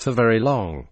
for very long.